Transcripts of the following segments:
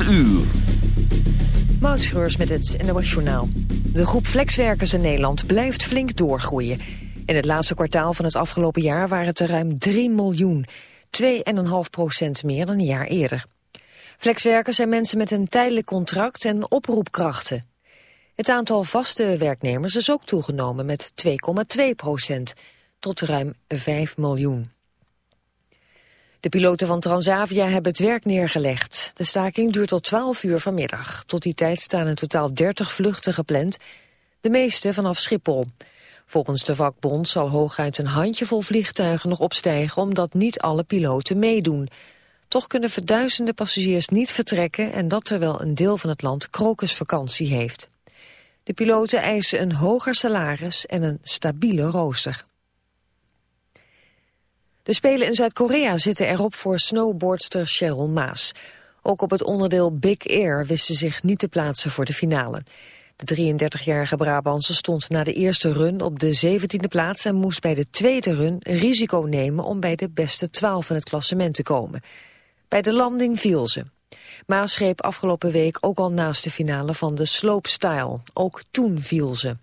4 uur. Moutschreurs met het NOS Journaal. De groep flexwerkers in Nederland blijft flink doorgroeien. In het laatste kwartaal van het afgelopen jaar waren het er ruim 3 miljoen. 2,5 procent meer dan een jaar eerder. Flexwerkers zijn mensen met een tijdelijk contract en oproepkrachten. Het aantal vaste werknemers is ook toegenomen met 2,2 procent, tot ruim 5 miljoen. De piloten van Transavia hebben het werk neergelegd. De staking duurt tot 12 uur vanmiddag. Tot die tijd staan in totaal 30 vluchten gepland, de meeste vanaf Schiphol. Volgens de vakbond zal hooguit een handjevol vliegtuigen nog opstijgen... omdat niet alle piloten meedoen. Toch kunnen verduizenden passagiers niet vertrekken... en dat terwijl een deel van het land krokusvakantie heeft. De piloten eisen een hoger salaris en een stabiele rooster. De Spelen in Zuid-Korea zitten erop voor snowboardster Cheryl Maas. Ook op het onderdeel Big Air wist ze zich niet te plaatsen voor de finale. De 33-jarige Brabantse stond na de eerste run op de 17e plaats... en moest bij de tweede run risico nemen om bij de beste 12 van het klassement te komen. Bij de landing viel ze. Maas greep afgelopen week ook al naast de finale van de slopestyle. Ook toen viel ze.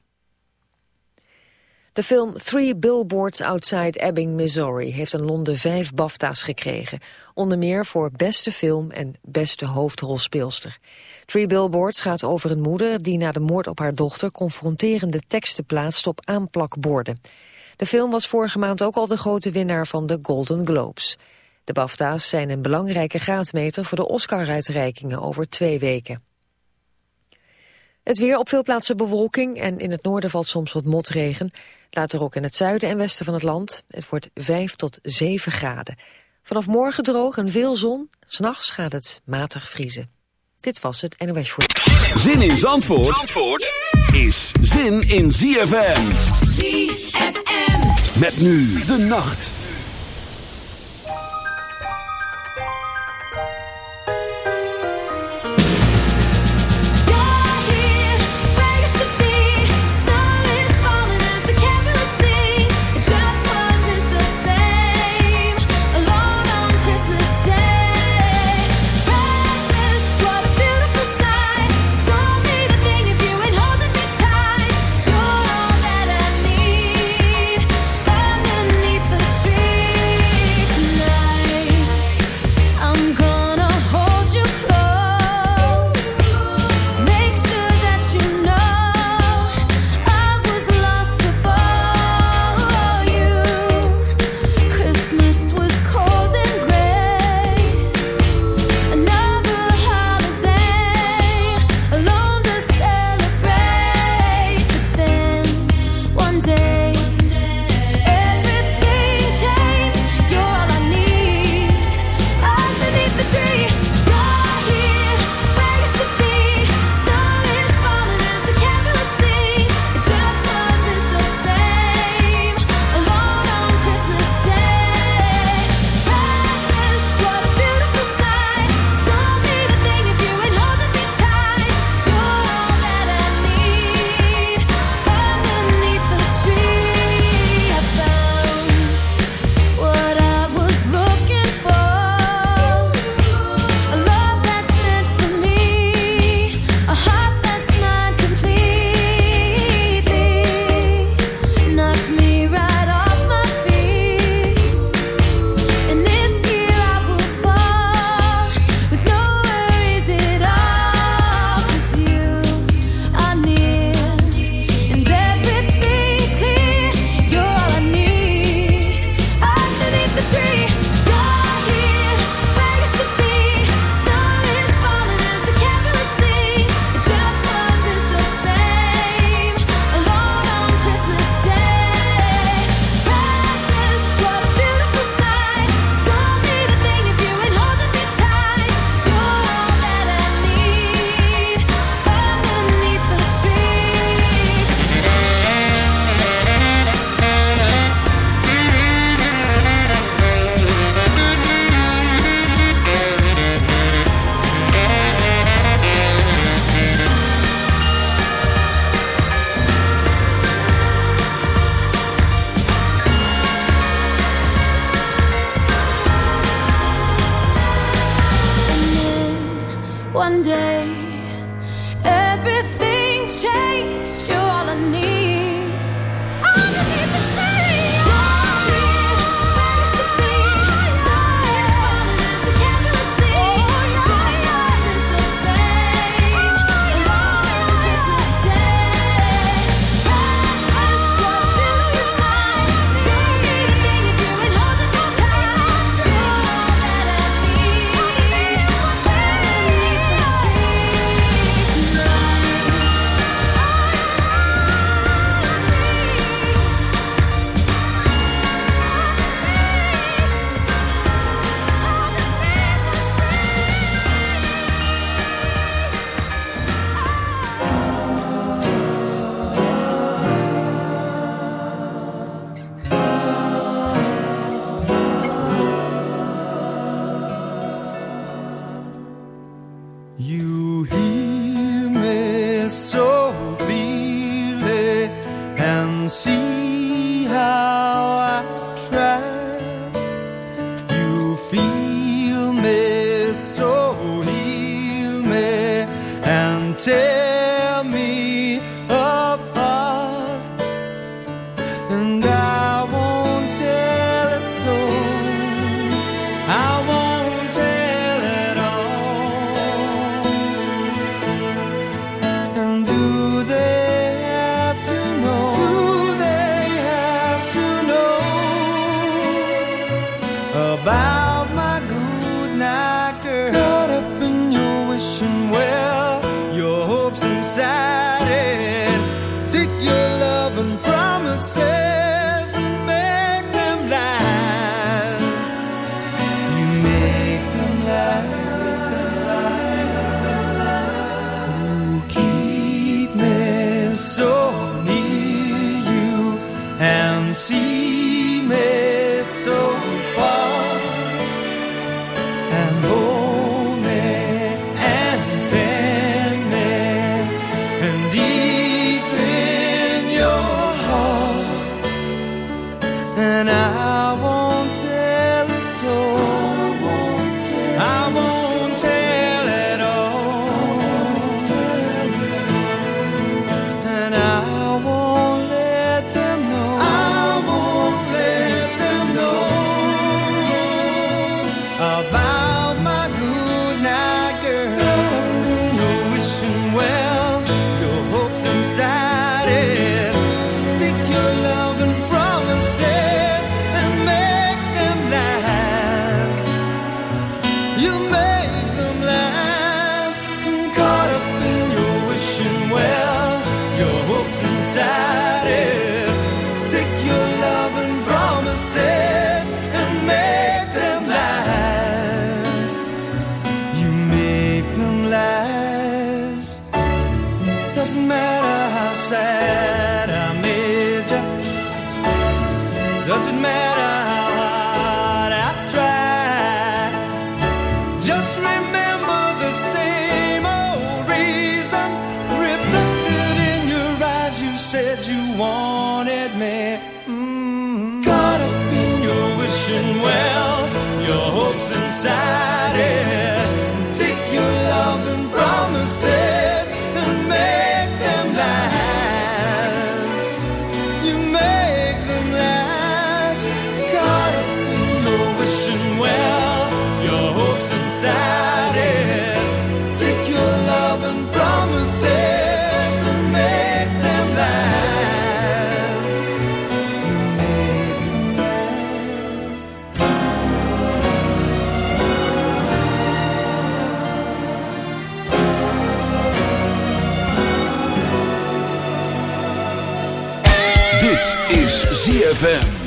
De film Three Billboards Outside Ebbing, Missouri... heeft in Londen vijf BAFTA's gekregen. Onder meer voor beste film en beste hoofdrolspeelster. Three Billboards gaat over een moeder... die na de moord op haar dochter confronterende teksten plaatst op aanplakborden. De film was vorige maand ook al de grote winnaar van de Golden Globes. De BAFTA's zijn een belangrijke graadmeter... voor de Oscar-uitreikingen over twee weken. Het weer op veel plaatsen bewolking en in het noorden valt soms wat motregen. Later ook in het zuiden en westen van het land. Het wordt 5 tot 7 graden. Vanaf morgen droog en veel zon. S'nachts gaat het matig vriezen. Dit was het NOS Short. Zin in Zandvoort, Zandvoort is zin in ZFM. ZFM. Met nu de nacht. Yeah.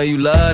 know you love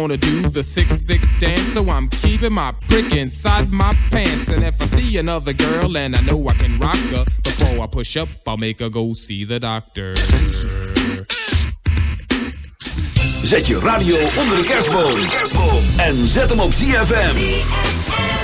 wanna do the sick, sick dance, so I'm keeping my prick inside my pants. And if I see another girl and I know I can rock her, before I push up, I'll make her go see the doctor. Zet je radio onder de kerstboom. En zet hem op ZFM.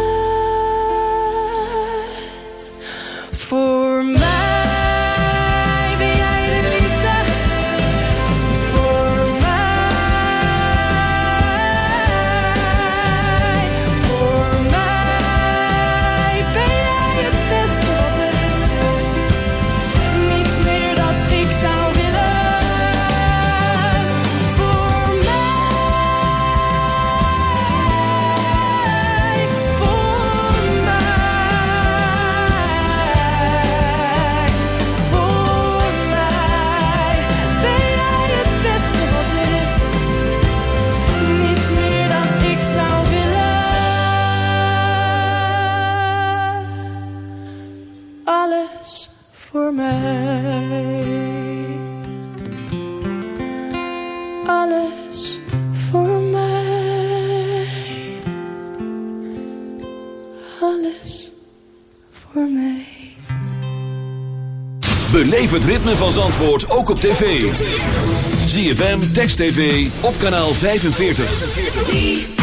Alles voor mij. Alles voor mij. Alles voor mij. Beleef het ritme van Zandvoort ook op tv. ZFM, Text TV, op kanaal 45.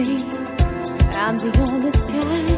me. I'm the only guy.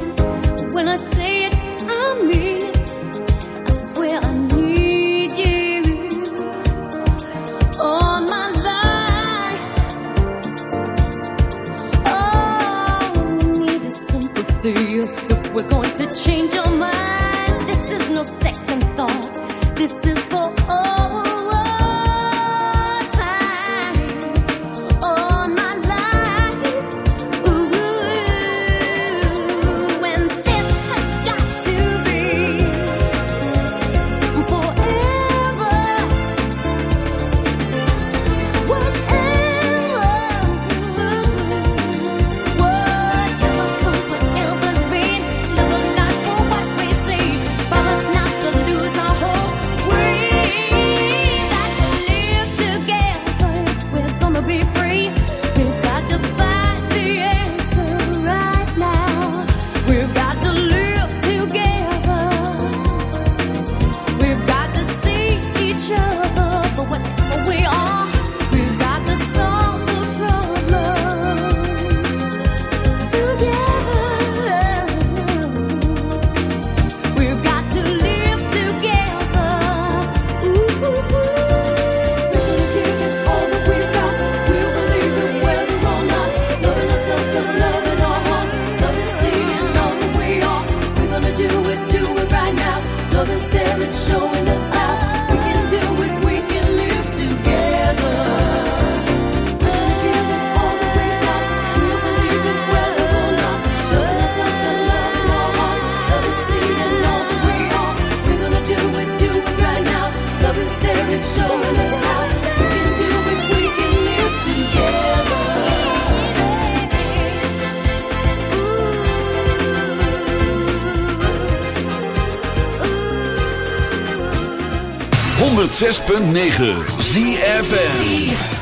106.9 ZFN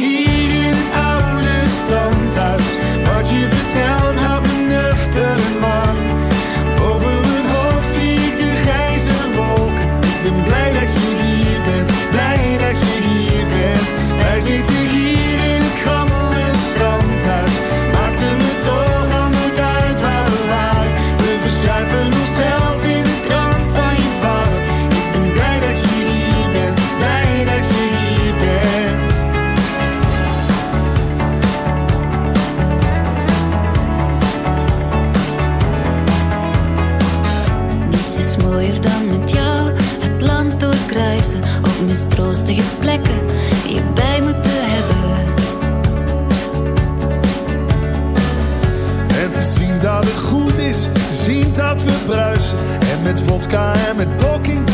met vodka en met blokking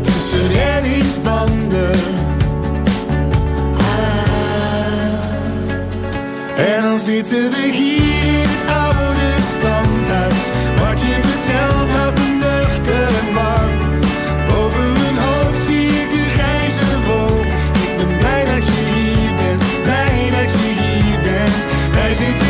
tussen reddingsbanden. Ah. En dan zitten we hier in het oude standhuis. Wat je vertelt houdt me nuchter en warm. Boven mijn hoofd zie ik de grijze wolk. Ik ben blij dat je hier bent, blij dat je hier bent. Wij zitten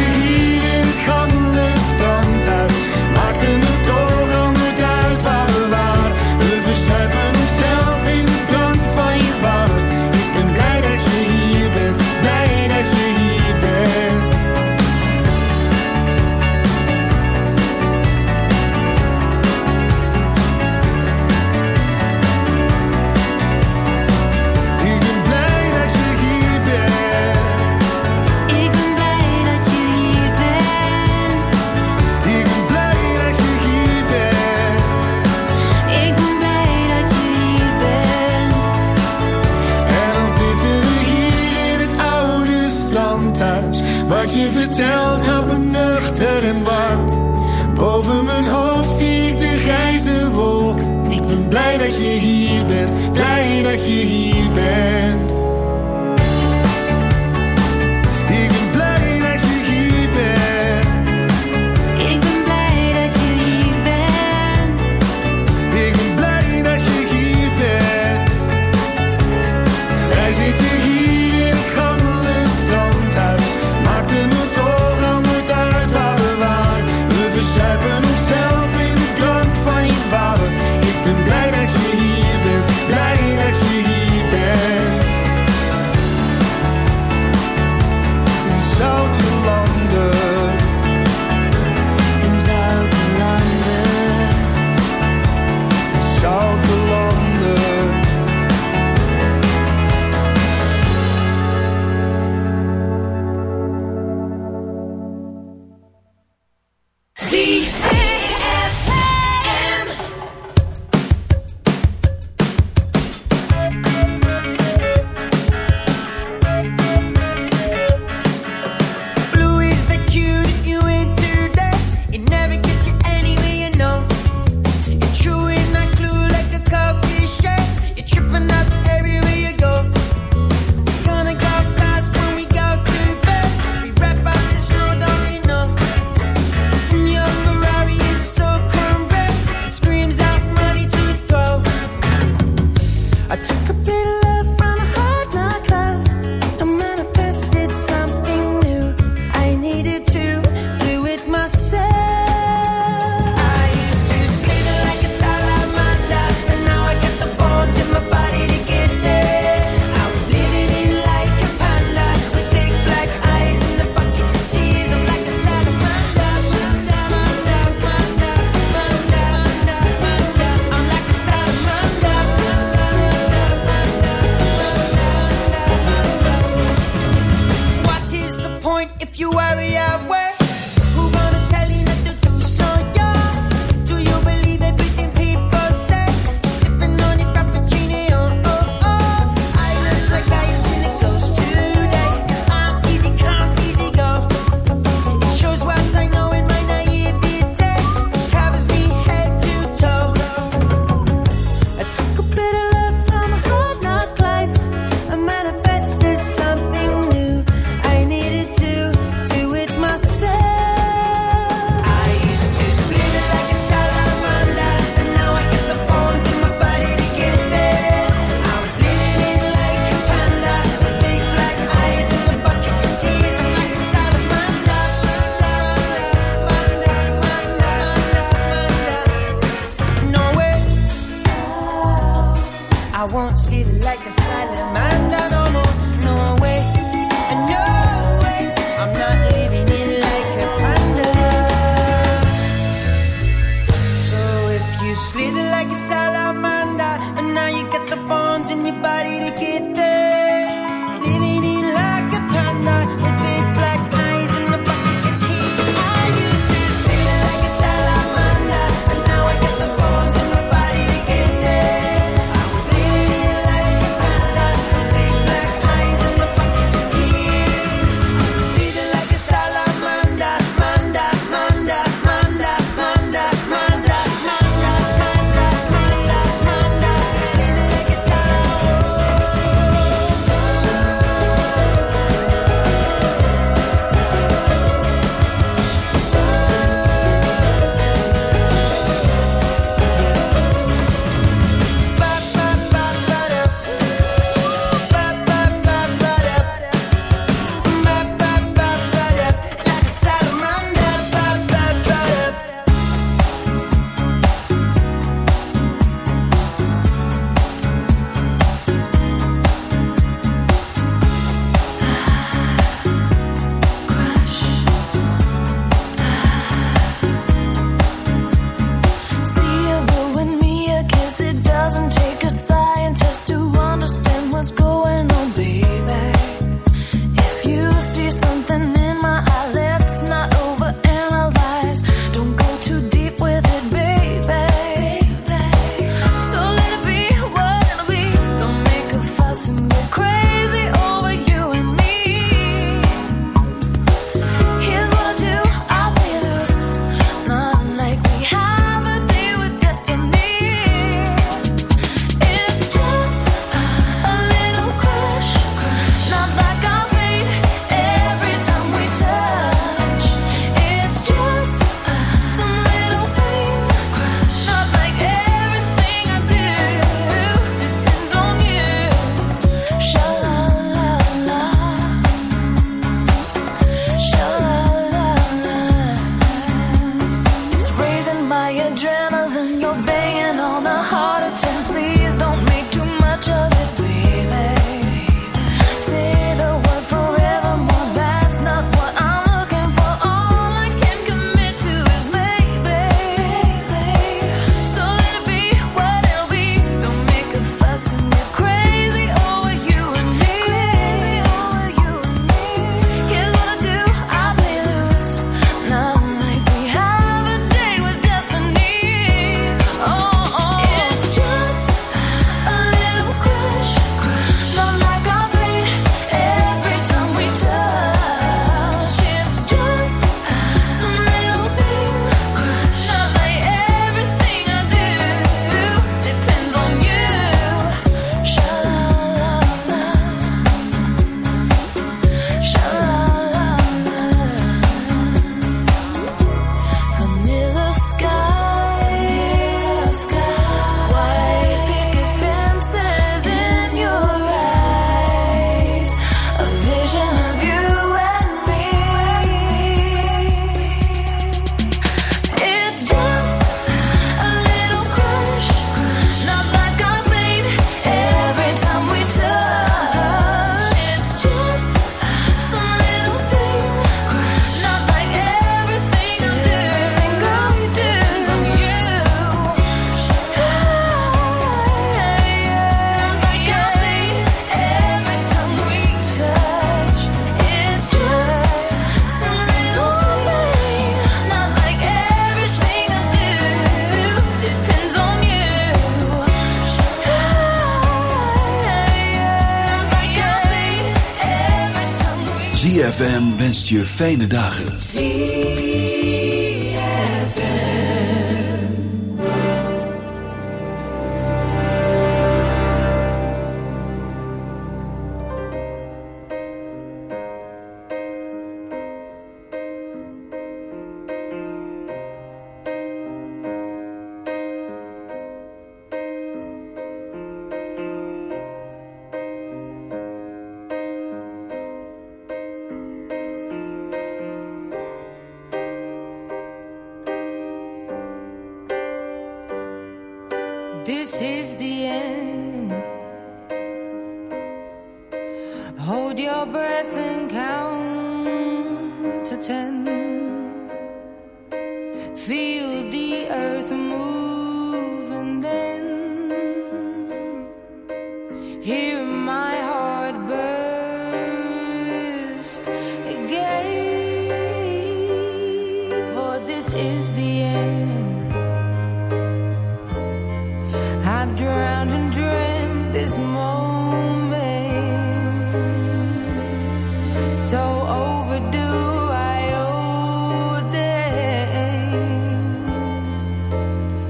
je fijne dagen.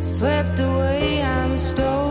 swept away, I'm stolen.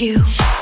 you.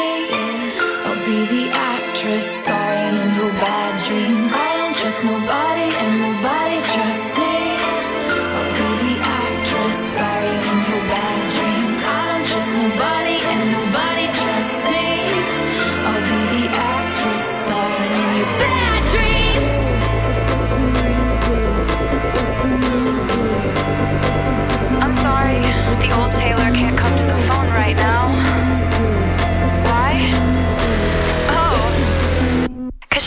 Be the actress starring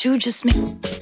you just made